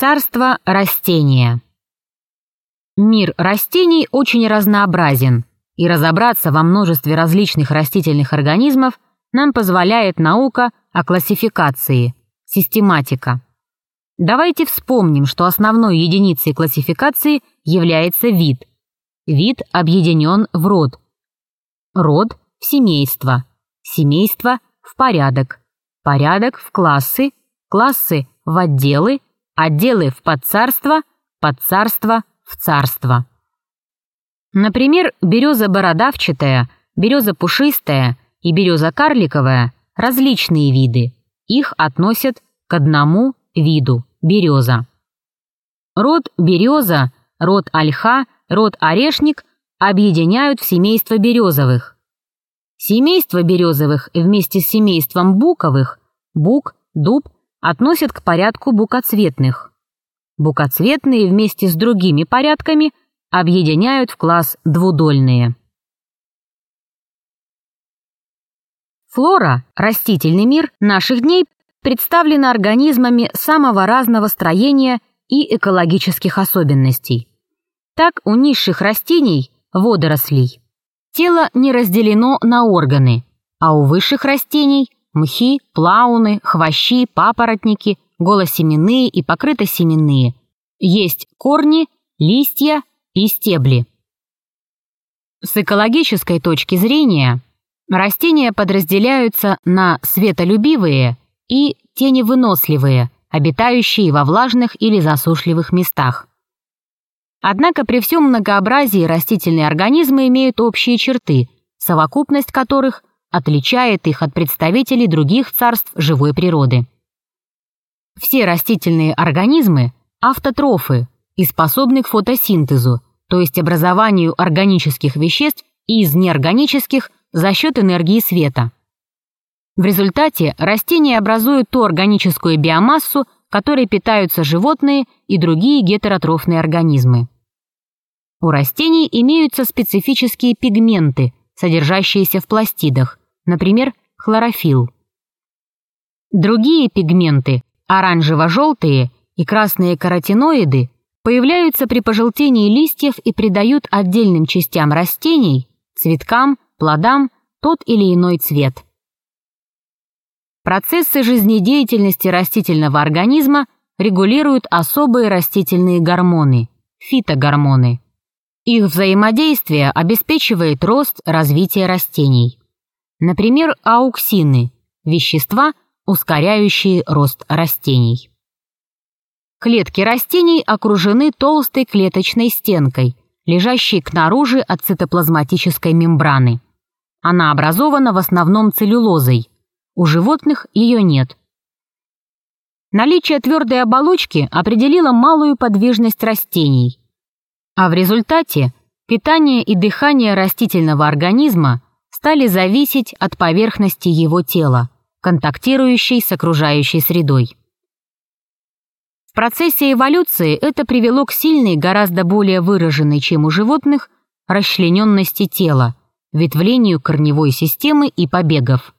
Царство растения. Мир растений очень разнообразен, и разобраться во множестве различных растительных организмов нам позволяет наука о классификации, систематика. Давайте вспомним, что основной единицей классификации является вид. Вид объединен в род. Род – в семейство. Семейство – в порядок. Порядок – в классы. Классы – в отделы. Отделы – в подцарство. Подцарство – в царство. Например, береза бородавчатая, береза пушистая и береза карликовая – различные виды. Их относят к одному виду – береза. Род береза, род ольха, род орешник объединяют в семейство березовых. Семейство березовых вместе с семейством буковых, бук, дуб, относят к порядку букоцветных. Букоцветные вместе с другими порядками объединяют в класс двудольные. Флора, растительный мир наших дней, представлена организмами самого разного строения и экологических особенностей. Так у низших растений, водорослей, тело не разделено на органы, а у высших растений – мхи, плауны, хвощи, папоротники, голосеменные и покрытосеменные – есть корни, листья и стебли. С экологической точки зрения растения подразделяются на светолюбивые и теневыносливые, обитающие во влажных или засушливых местах. Однако при всем многообразии растительные организмы имеют общие черты, совокупность которых отличает их от представителей других царств живой природы. Все растительные организмы – автотрофы и способны к фотосинтезу, то есть образованию органических веществ из неорганических за счет энергии света. В результате растения образуют ту органическую биомассу, которой питаются животные и другие гетеротрофные организмы. У растений имеются специфические пигменты, содержащиеся в пластидах, например, хлорофилл. Другие пигменты, оранжево-желтые и красные каротиноиды, появляются при пожелтении листьев и придают отдельным частям растений, цветкам, плодам тот или иной цвет. Процессы жизнедеятельности растительного организма регулируют особые растительные гормоны – фитогормоны. Их взаимодействие обеспечивает рост развития растений. Например, ауксины – вещества, ускоряющие рост растений. Клетки растений окружены толстой клеточной стенкой, лежащей к наружу от цитоплазматической мембраны. Она образована в основном целлюлозой, у животных ее нет. Наличие твердой оболочки определило малую подвижность растений, а в результате питание и дыхание растительного организма стали зависеть от поверхности его тела, контактирующей с окружающей средой. В процессе эволюции это привело к сильной, гораздо более выраженной, чем у животных, расчлененности тела, ветвлению корневой системы и побегов.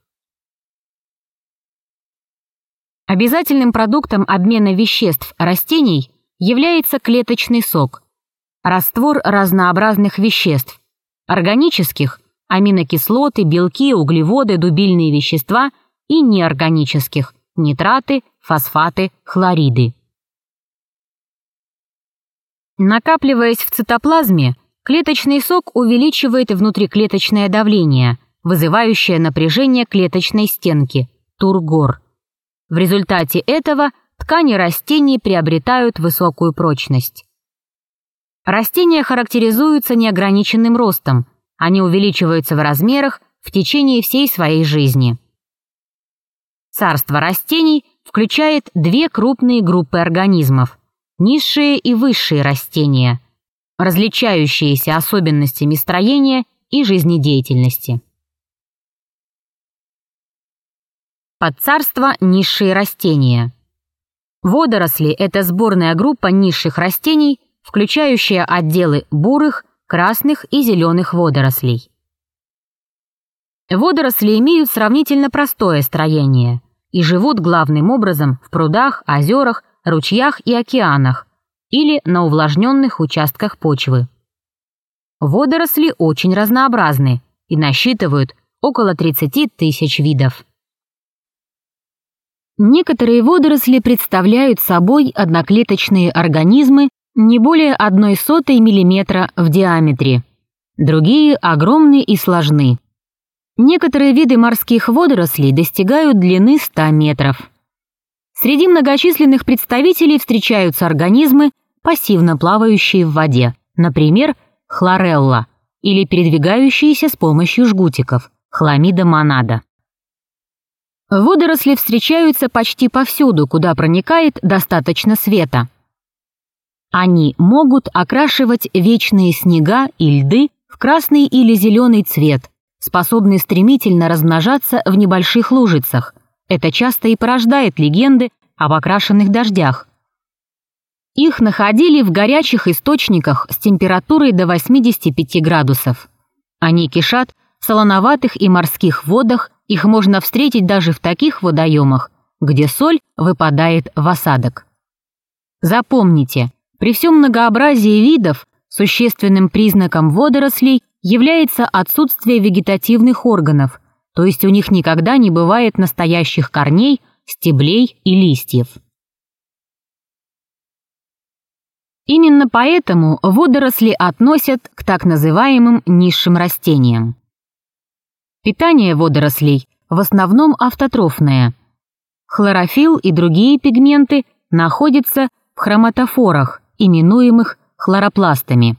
Обязательным продуктом обмена веществ растений является клеточный сок, раствор разнообразных веществ, органических, аминокислоты, белки, углеводы, дубильные вещества и неорганических, нитраты, фосфаты, хлориды. Накапливаясь в цитоплазме, клеточный сок увеличивает внутриклеточное давление, вызывающее напряжение клеточной стенки, тургор. В результате этого ткани растений приобретают высокую прочность. Растения характеризуются неограниченным ростом, они увеличиваются в размерах в течение всей своей жизни. Царство растений включает две крупные группы организмов – низшие и высшие растения, различающиеся особенностями строения и жизнедеятельности. Подцарство низшие растения. Водоросли – это сборная группа низших растений, включающая отделы бурых, красных и зеленых водорослей. Водоросли имеют сравнительно простое строение и живут главным образом в прудах, озерах, ручьях и океанах или на увлажненных участках почвы. Водоросли очень разнообразны и насчитывают около 30 тысяч видов. Некоторые водоросли представляют собой одноклеточные организмы не более одной сотой миллиметра в диаметре. Другие огромны и сложны. Некоторые виды морских водорослей достигают длины 100 метров. Среди многочисленных представителей встречаются организмы, пассивно плавающие в воде, например, хлорелла, или передвигающиеся с помощью жгутиков, хламида монада. Водоросли встречаются почти повсюду, куда проникает достаточно света. Они могут окрашивать вечные снега и льды в красный или зеленый цвет, способны стремительно размножаться в небольших лужицах. Это часто и порождает легенды об окрашенных дождях. Их находили в горячих источниках с температурой до 85 градусов. Они кишат в солоноватых и морских водах, их можно встретить даже в таких водоемах, где соль выпадает в осадок. Запомните, при всем многообразии видов существенным признаком водорослей является отсутствие вегетативных органов, то есть у них никогда не бывает настоящих корней, стеблей и листьев. Именно поэтому водоросли относят к так называемым низшим растениям. Питание водорослей в основном автотрофное. Хлорофилл и другие пигменты находятся в хроматофорах, именуемых хлоропластами.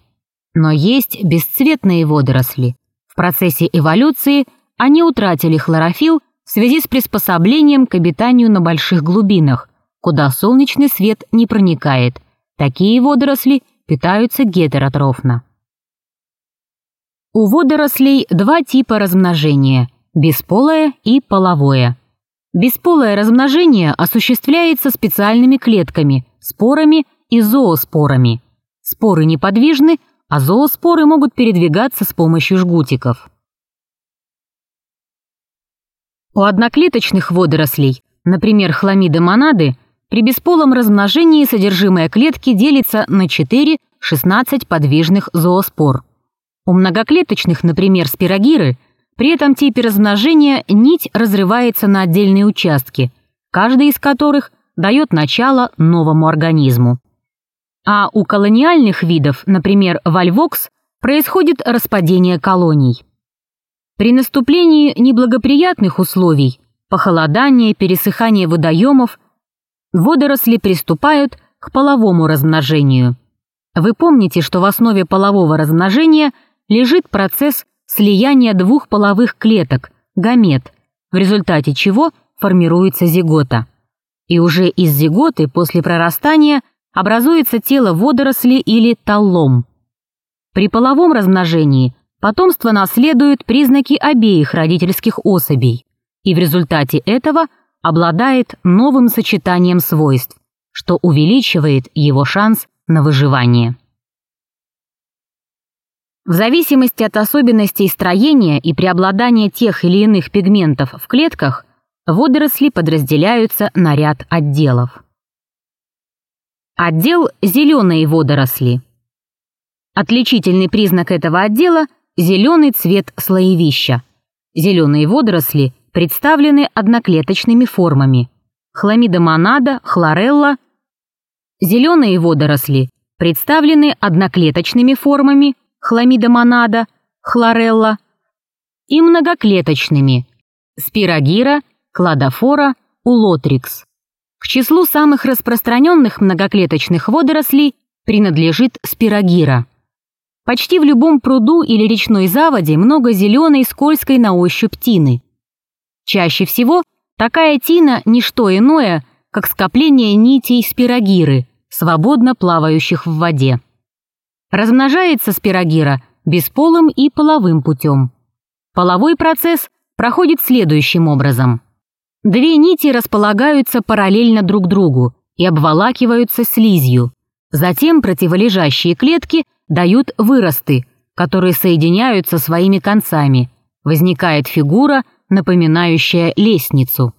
Но есть бесцветные водоросли. В процессе эволюции они утратили хлорофилл в связи с приспособлением к обитанию на больших глубинах, куда солнечный свет не проникает. Такие водоросли питаются гетеротрофно. У водорослей два типа размножения – бесполое и половое. Бесполое размножение осуществляется специальными клетками, спорами и зооспорами. Споры неподвижны, а зооспоры могут передвигаться с помощью жгутиков. У одноклеточных водорослей, например, хламиды монады, при бесполом размножении содержимое клетки делится на 4-16 подвижных зооспор. У многоклеточных, например, спирогиры, при этом типе размножения нить разрывается на отдельные участки, каждый из которых дает начало новому организму. А у колониальных видов, например, вальвокс, происходит распадение колоний. При наступлении неблагоприятных условий, похолодания, пересыхания водоемов, водоросли приступают к половому размножению. Вы помните, что в основе полового размножения лежит процесс слияния двух половых клеток, гамет, в результате чего формируется зигота. И уже из зиготы после прорастания – образуется тело водоросли или таллом. При половом размножении потомство наследует признаки обеих родительских особей и в результате этого обладает новым сочетанием свойств, что увеличивает его шанс на выживание. В зависимости от особенностей строения и преобладания тех или иных пигментов в клетках, водоросли подразделяются на ряд отделов. Отдел «Зеленые водоросли». Отличительный признак этого отдела – зеленый цвет слоевища. Зеленые водоросли представлены одноклеточными формами. Хламида монада, хлорелла. Зеленые водоросли представлены одноклеточными формами хламида монада, хлорелла и многоклеточными спирогира, кладофора, улотрикс. К числу самых распространенных многоклеточных водорослей принадлежит спирогира. Почти в любом пруду или речной заводе много зеленой скользкой на ощупь тины. Чаще всего такая тина – не что иное, как скопление нитей спирогиры, свободно плавающих в воде. Размножается спирогира бесполым и половым путем. Половой процесс проходит следующим образом – Две нити располагаются параллельно друг другу и обволакиваются слизью. Затем противолежащие клетки дают выросты, которые соединяются своими концами. Возникает фигура, напоминающая лестницу.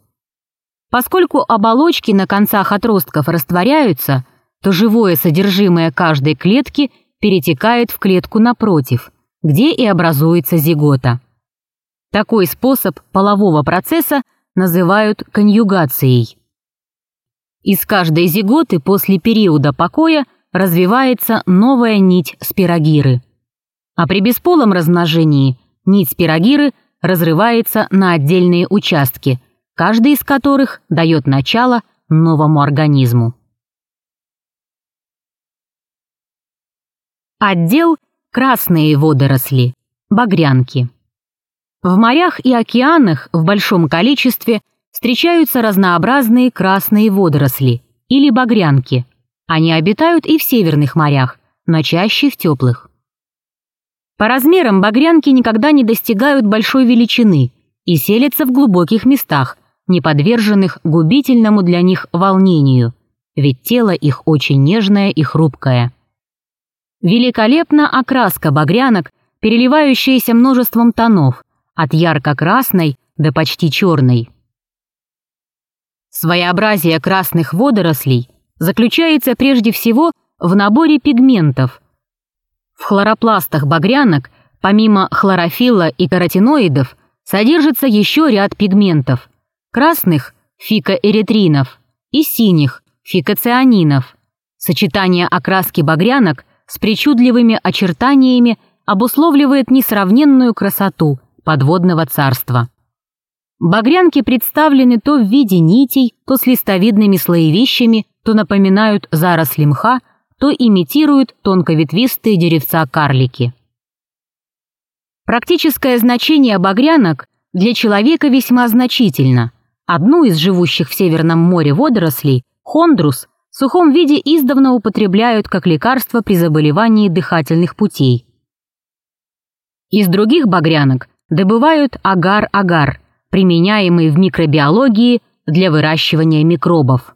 Поскольку оболочки на концах отростков растворяются, то живое содержимое каждой клетки перетекает в клетку напротив, где и образуется зигота. Такой способ полового процесса называют конъюгацией. Из каждой зиготы после периода покоя развивается новая нить спирогиры. А при бесполом размножении нить спирогиры разрывается на отдельные участки, каждый из которых дает начало новому организму. Отдел «Красные водоросли» – багрянки. В морях и океанах в большом количестве встречаются разнообразные красные водоросли или багрянки. Они обитают и в северных морях, но чаще в теплых. По размерам багрянки никогда не достигают большой величины и селятся в глубоких местах, не подверженных губительному для них волнению, ведь тело их очень нежное и хрупкое. Великолепна окраска багрянок, переливающаяся множеством тонов, от ярко-красной до почти черной. Своеобразие красных водорослей заключается прежде всего в наборе пигментов. В хлоропластах багрянок, помимо хлорофилла и каротиноидов, содержится еще ряд пигментов – красных – фикоэритринов и синих – фикоцианинов. Сочетание окраски багрянок с причудливыми очертаниями обусловливает несравненную красоту – подводного царства. Багрянки представлены то в виде нитей, то с листовидными слоевищами, то напоминают заросли мха, то имитируют тонковетвистые деревца-карлики. Практическое значение багрянок для человека весьма значительно. Одну из живущих в Северном море водорослей, хондрус, в сухом виде издавна употребляют как лекарство при заболевании дыхательных путей. Из других багрянок добывают агар-агар, применяемый в микробиологии для выращивания микробов.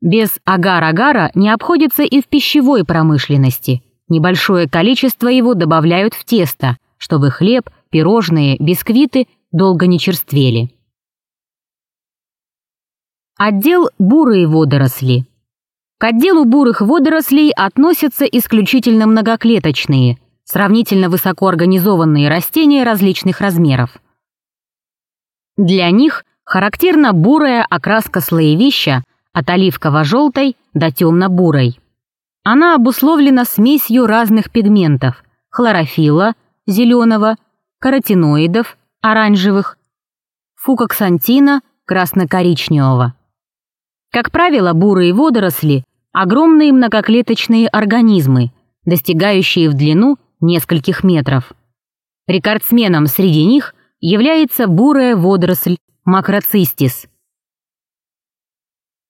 Без агар-агара не обходится и в пищевой промышленности. Небольшое количество его добавляют в тесто, чтобы хлеб, пирожные, бисквиты долго не черствели. Отдел бурые водоросли. К отделу бурых водорослей относятся исключительно многоклеточные – сравнительно высокоорганизованные растения различных размеров. Для них характерна бурая окраска слоевища от оливково-желтой до темно-бурой. Она обусловлена смесью разных пигментов – хлорофилла, зеленого, каротиноидов, оранжевых, фукоксантина, красно-коричневого. Как правило, бурые водоросли – огромные многоклеточные организмы, достигающие в длину нескольких метров. Рекордсменом среди них является бурая водоросль макроцистис.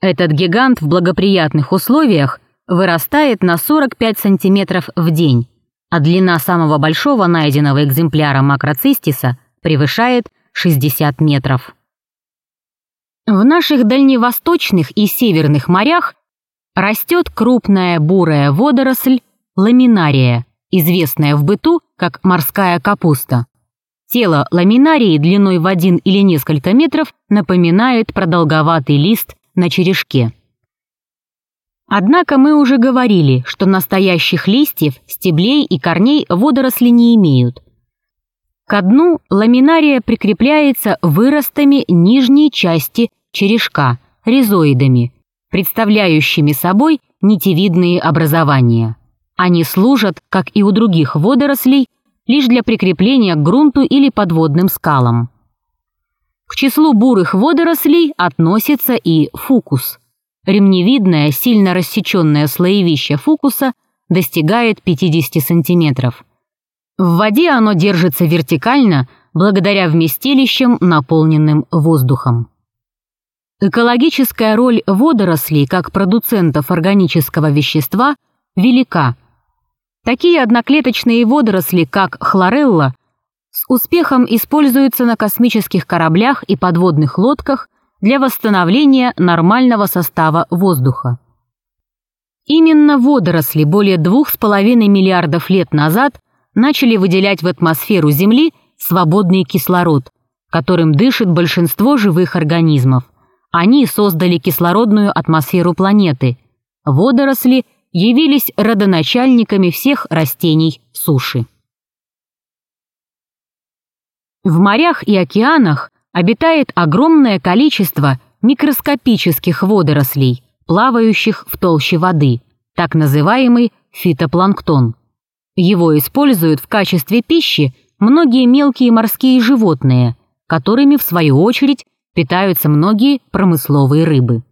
Этот гигант в благоприятных условиях вырастает на 45 сантиметров в день, а длина самого большого найденного экземпляра макроцистиса превышает 60 метров. В наших дальневосточных и северных морях растет крупная бурая водоросль ламинария – известная в быту как морская капуста. Тело ламинарии длиной в один или несколько метров напоминает продолговатый лист на черешке. Однако мы уже говорили, что настоящих листьев, стеблей и корней водоросли не имеют. К дну ламинария прикрепляется выростами нижней части черешка, ризоидами, представляющими собой нитевидные образования. Они служат, как и у других водорослей, лишь для прикрепления к грунту или подводным скалам. К числу бурых водорослей относится и фукус. Ремневидное, сильно рассеченное слоевище фукуса достигает 50 сантиметров. В воде оно держится вертикально благодаря вместилищам, наполненным воздухом. Экологическая роль водорослей как продуцентов органического вещества велика – Такие одноклеточные водоросли, как хлорелла, с успехом используются на космических кораблях и подводных лодках для восстановления нормального состава воздуха. Именно водоросли более 2,5 миллиардов лет назад начали выделять в атмосферу Земли свободный кислород, которым дышит большинство живых организмов, Они создали кислородную атмосферу планеты. Водоросли явились родоначальниками всех растений суши. В морях и океанах обитает огромное количество микроскопических водорослей, плавающих в толще воды, так называемый фитопланктон. Его используют в качестве пищи многие мелкие морские животные, которыми, в свою очередь, питаются многие промысловые рыбы.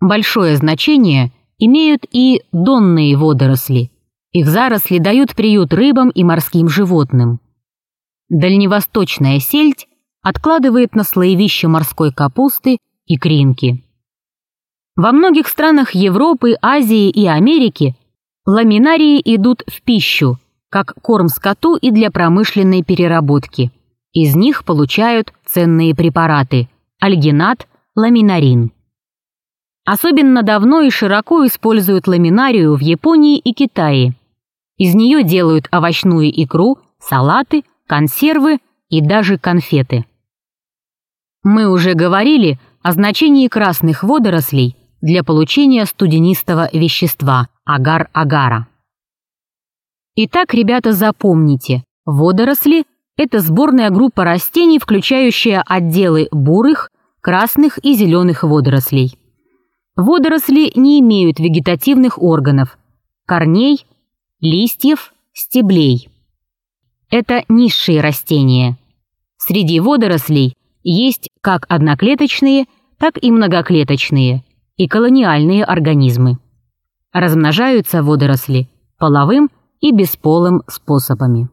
Большое значение имеют и донные водоросли. Их заросли дают приют рыбам и морским животным. Дальневосточная сельдь откладывает на слоевище морской капусты и кринки. Во многих странах Европы, Азии и Америки ламинарии идут в пищу, как корм скоту и для промышленной переработки – из них получают ценные препараты – альгинат, ламинарин. Особенно давно и широко используют ламинарию в Японии и Китае. Из нее делают овощную икру, салаты, консервы и даже конфеты. Мы уже говорили о значении красных водорослей для получения студенистого вещества – агар-агара. Итак, ребята, запомните, водоросли это сборная группа растений, включающая отделы бурых, красных и зеленых водорослей. Водоросли не имеют вегетативных органов, корней, листьев, стеблей. Это низшие растения. Среди водорослей есть как одноклеточные, так и многоклеточные и колониальные организмы. Размножаются водоросли половым и бесполым способами.